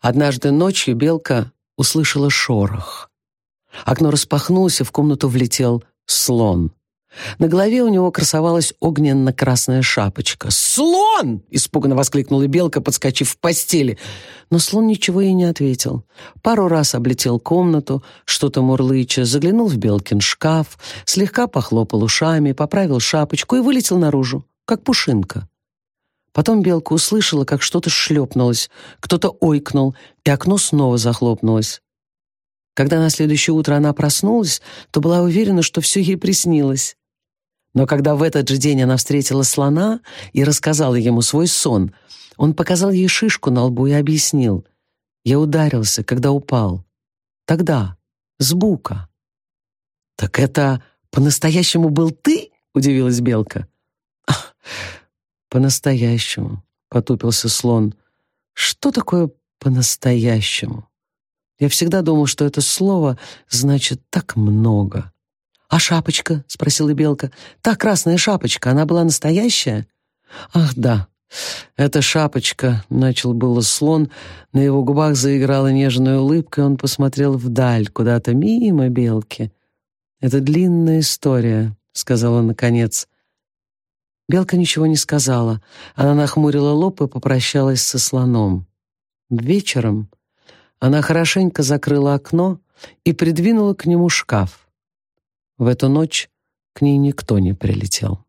Однажды ночью белка услышала шорох. Окно распахнулось, и в комнату влетел слон. На голове у него красовалась огненно-красная шапочка. «Слон!» — испуганно воскликнула белка, подскочив в постели. Но слон ничего ей не ответил. Пару раз облетел комнату, что-то мурлыча, заглянул в белкин шкаф, слегка похлопал ушами, поправил шапочку и вылетел наружу, как пушинка. Потом белка услышала, как что-то шлепнулось, кто-то ойкнул, и окно снова захлопнулось. Когда на следующее утро она проснулась, то была уверена, что все ей приснилось. Но когда в этот же день она встретила слона и рассказала ему свой сон, он показал ей шишку на лбу и объяснил. «Я ударился, когда упал. Тогда, с бука». «Так это по-настоящему был ты?» — удивилась Белка. «По-настоящему», — потупился слон. «Что такое по-настоящему?» Я всегда думал, что это слово значит так много. «А шапочка?» — спросила Белка. «Та красная шапочка, она была настоящая?» «Ах, да, эта шапочка», — начал было слон, на его губах заиграла нежная улыбка, и он посмотрел вдаль, куда-то мимо Белки. «Это длинная история», — сказал он наконец. Белка ничего не сказала. Она нахмурила лоб и попрощалась со слоном. Вечером она хорошенько закрыла окно и придвинула к нему шкаф. В эту ночь к ней никто не прилетел.